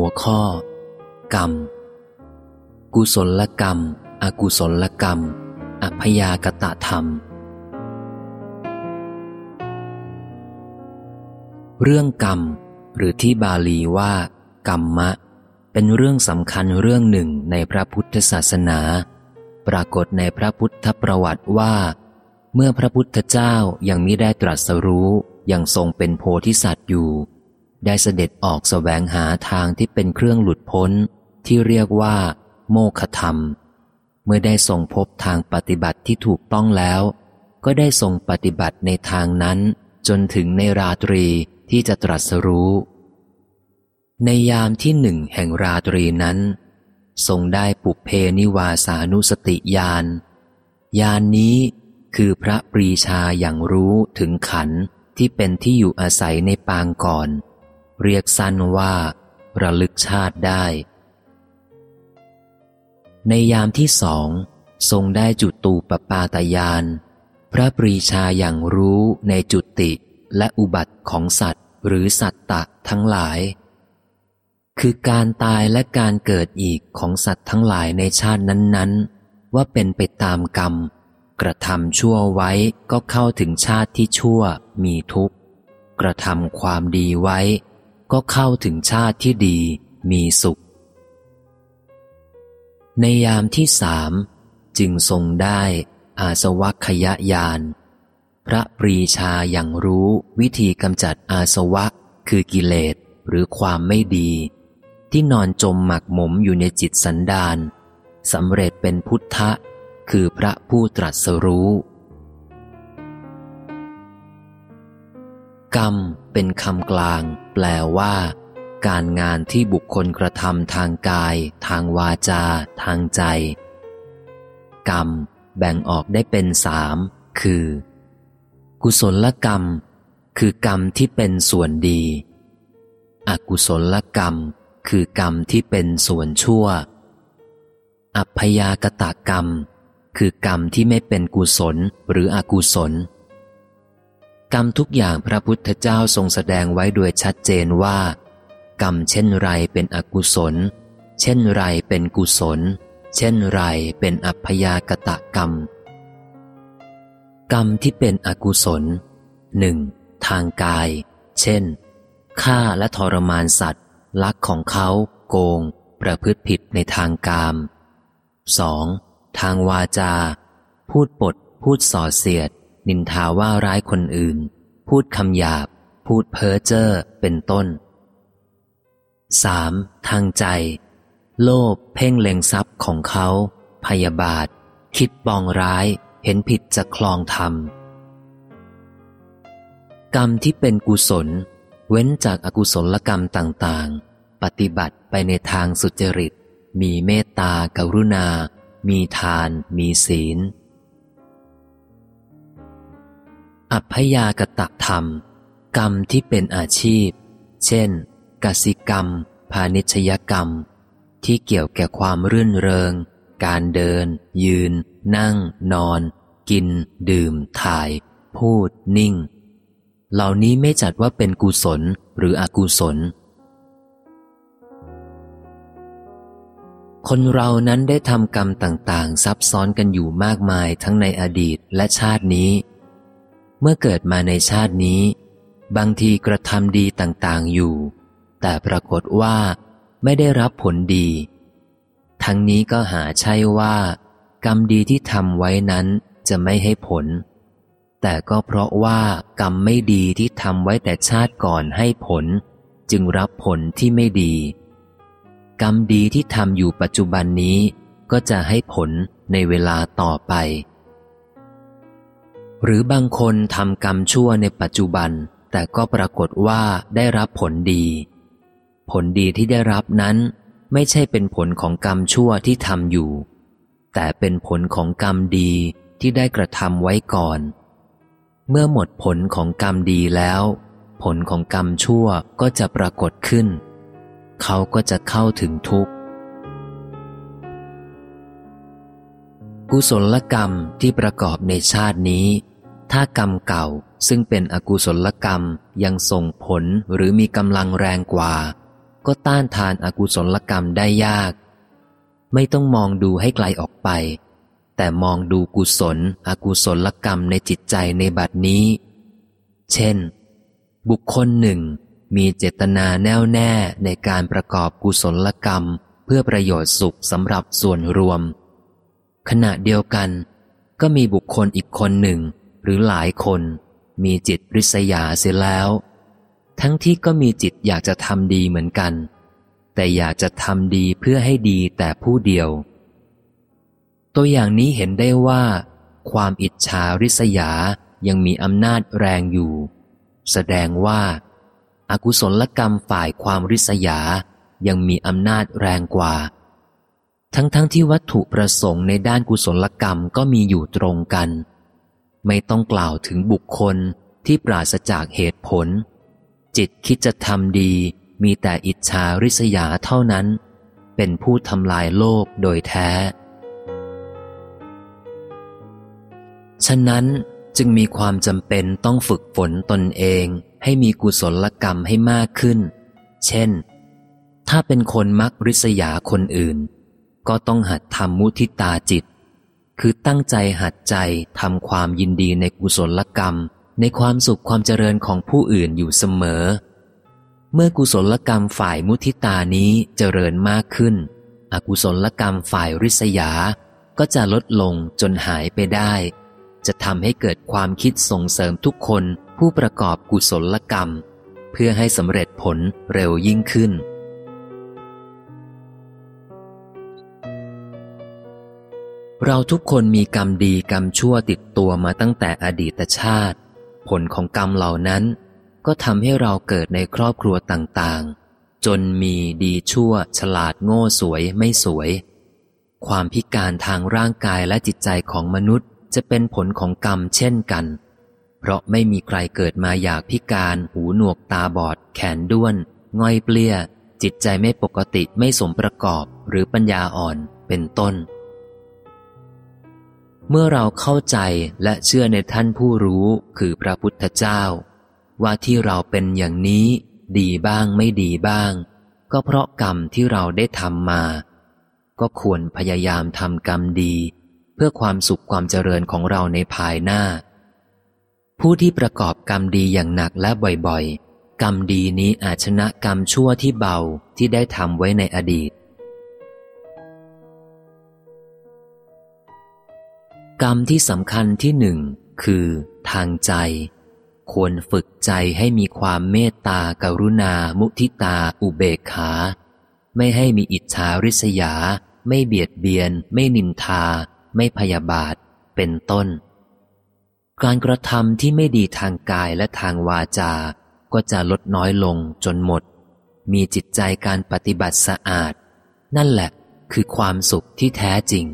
หัวข้อ กรรม กุศลกรรม อกุศลกรรม อัพยากตะธรรม เรื่องกรรม หรือที่บาลีว่า กรรมะ เป็นเรื่องสำคัญเรื่องหนึ่งในพระพุทธศาสนา ปรากฏในพระพุทธประวัติว่า เมื่อพระพุทธเจ้ายังมิได้ตรัสรู้ยังทรงเป็นโพธิสัตว์อยู่ ได้เสด็จออกสแสวงหาทางที่เป็นเครื่องหลุดพ้น ที่เรียกว่า โมฆธรรม เมื่อได้ทรงพบทางปฏิบัติที่ถูกต้องแล้ว ก็ได้ทรงปฏิบัติในทางนั้นจนถึงในราตรีที่จะตรัสรู้ ในยามที่หนึ่งแห่งราตรีนั้น ทรงได้ปุเพนิวาสานุสติญาณญาณนนี้คือพระปรีชาอย่างรู้ถึงขันที่เป็นที่อยู่อาศัยในปางก่อน เรียกสั้นว่า ระลึกชาติได้ ในยามที่สอง ทรงได้จุตูปปาตยาน พระปรีชาอย่างรู้ในจุติและอุบัติของสัตว์หรือสัตตะทั้งหลาย คือการตายและการเกิดอีกของสัตว์ทั้งหลายในชาตินั้น ๆ ว่าเป็นไปตามกรรม กระทำชั่วไว้ก็เข้าถึงชาติที่ชั่วมีทุกข์ กระทำความดีไว้ ก็เข้าถึงชาติที่ดีมีสุข ในยามที่สามจึงทรงได้อาสวัคยญาณพระปรีชาอย่างรู้วิธีกำจัดอาสวะคือกิเลสหรือความไม่ดี ที่นอนจมหมักหมมอยู่ในจิตสันดานสำเร็จเป็นพุทธะ คือพระผู้ตรัสรู้ กรรมเป็นคำกลาง แปลว่า การงานที่บุคคลกระทำทางกาย ทางวาจา ทางใจ กรรม แบ่งออกได้เป็นสามคือ กุศลกรรม คือกรรมที่เป็นส่วนดี อกุศลกรรม คือกรรมที่เป็นส่วนชั่ว อัพยากตะกรรม คือกรรมที่ไม่เป็นกุศลหรืออกุศล กรรมทุกอย่างพระพุทธเจ้าทรงแสดงไว้โดยชัดเจนว่า กรรมเช่นไรเป็นอกุศล เช่นไรเป็นกุศล เช่นไรเป็นอัพยากตะกรรม กรรมที่เป็นอกุศลหนึ่งทางกาย เช่นฆ่าและทรมานสัตว์ ลักของเขาโกง ประพฤติผิดในทางกามสองทางวาจา พูดปด พูดส่อเสียด นินทาว่าร้ายคนอื่น พูดคำหยาบ พูดเพ้อเจ้อเป็นต้น 3. ทางใจ โลภเพ่งเล็งทรัพย์ของเขา พยาบาท คิดปองร้ายเห็นผิดจะคลองธรรม กรรมที่เป็นกุศล เว้นจากอากุศลกรรมต่างๆ ปฏิบัติไปในทางสุจริต มีเมตตากรุณา มีทาน มีศีล อัพยากตะธรรม กรรมที่เป็นอาชีพ เช่น กสิกรรม พาณิชยกรรม ที่เกี่ยวแก่ความรื่นเริง การเดิน ยืน นั่ง นอน กิน ดื่ม ถ่าย พูด นิ่ง เหล่านี้ไม่จัดว่าเป็นกุศลหรืออกุศล คนเรานั้นได้ทำกรรมต่างๆ ซับซ้อนกันอยู่มากมายทั้งในอดีตและชาตินี้ เมื่อเกิดมาในชาตินี้ บางทีกระทำดีต่างๆอยู่ แต่ปรากฏว่าไม่ได้รับผลดี ทั้งนี้ก็หาใช่ว่า กรรมดีที่ทำไว้นั้นจะไม่ให้ผล แต่ก็เพราะว่ากรรมไม่ดีที่ทำไว้แต่ชาติก่อนให้ผล จึงรับผลที่ไม่ดี กรรมดีที่ทำอยู่ปัจจุบันนี้ก็จะให้ผลในเวลาต่อไป หรือบางคนทำกรรมชั่วในปัจจุบัน แต่ก็ปรากฏว่าได้รับผลดี ผลดีที่ได้รับนั้น ไม่ใช่เป็นผลของกรรมชั่วที่ทำอยู่ แต่เป็นผลของกรรมดีที่ได้กระทำไว้ก่อน เมื่อหมดผลของกรรมดีแล้ว ผลของกรรมชั่วก็จะปรากฏขึ้น เขาก็จะเข้าถึงทุกข์ กุศลกรรมที่ประกอบในชาตินี้ ถ้ากรรมเก่าซึ่งเป็นอกุศลกรรมยังส่งผลหรือมีกำลังแรงกว่า ก็ต้านทานอากุศลกรรมได้ยาก ไม่ต้องมองดูให้ไกลออกไป แต่มองดูกุศลอกุศลกรรมในจิตใจในบัดนี้ เช่น บุคคลหนึ่ง มีเจตนาแน่วแน่ในการประกอบกุศลกรรม เพื่อประโยชน์สุขสำหรับส่วนรวม ขณะเดียวกัน ก็มีบุคคลอีกคนหนึ่ง รือหลายคนมีจิตริษยาเสียแล้ว ทั้งที่ก็มีจิตอยากจะทำดีเหมือนกัน แต่อยากจะทำดีเพื่อให้ดีแต่ผู้เดียว ตัวอย่างนี้เห็นได้ว่า ความอิจฉาริษยายังมีอำนาจแรงอยู่ แสดงว่าอากุศลกรรมฝ่ายความริษยายังมีอำนาจแรงกว่า ทั้งๆทที่วัตถุประสงค์ในด้านกุศลกรรมก็มีอยู่ตรงกัน ไม่ต้องกล่าวถึงบุคคลที่ปราศจากเหตุผล จิตคิดจะทำดีมีแต่อิจฉาริษยาเท่านั้น เป็นผู้ทำลายโลกโดยแท้ ฉะนั้นจึงมีความจำเป็นต้องฝึกฝนตนเองให้มีกุศลกรรมให้มากขึ้น เช่น ถ้าเป็นคนมักริษยาคนอื่น ก็ต้องหัดทำมุทิตาจิต คือตั้งใจหัดใจทำความยินดีในกุศลกรรม ในความสุขความเจริญของผู้อื่นอยู่เสมอ เมื่อกุศลกรรมฝ่ายมุทิตานี้เจริญมากขึ้น อกุศลกรรมฝ่ายริษยา ก็จะลดลงจนหายไปได้ จะทำให้เกิดความคิดส่งเสริมทุกคนผู้ประกอบกุศลกรรม เพื่อให้สำเร็จผลเร็วยิ่งขึ้น เราทุกคนมีกรรมดีกรรมชั่วติดตัวมาตั้งแต่อดีตชาติ ผลของกรรมเหล่านั้น ก็ทำให้เราเกิดในครอบครัวต่างๆ จนมีดีชั่ว ฉลาดโง่สวยไม่สวย ความพิการทางร่างกายและจิตใจของมนุษย์จะเป็นผลของกรรมเช่นกัน เพราะไม่มีใครเกิดมาอยากพิการ หูหนวกตาบอด แขนด้วน ง่อยเปลี้ย จิตใจไม่ปกติไม่สมประกอบหรือปัญญาอ่อนเป็นต้น เมื่อเราเข้าใจและเชื่อในท่านผู้รู้คือพระพุทธเจ้า ว่าที่เราเป็นอย่างนี้ ดีบ้างไม่ดีบ้าง ก็เพราะกรรมที่เราได้ทำมา ก็ควรพยายามทำกรรมดี เพื่อความสุขความเจริญของเราในภายหน้า ผู้ที่ประกอบกรรมดีอย่างหนักและบ่อยๆ กรรมดีนี้อาจชนะกรรมชั่วที่เบาที่ได้ทำไว้ในอดีต กรรมที่สำคัญที่หนึ่งคือ ทางใจ ควรฝึกใจให้มีความเมตตากรุณา มุทิตา อุเบกขา ไม่ให้มีอิจฉาริษยา ไม่เบียดเบียน ไม่นินทา ไม่พยาบาท เป็นต้น การกระทำที่ไม่ดีทางกายและทางวาจา ก็จะลดน้อยลงจนหมด มีจิตใจการปฏิบัติสะอาด นั่นแหละคือความสุขที่แท้จริง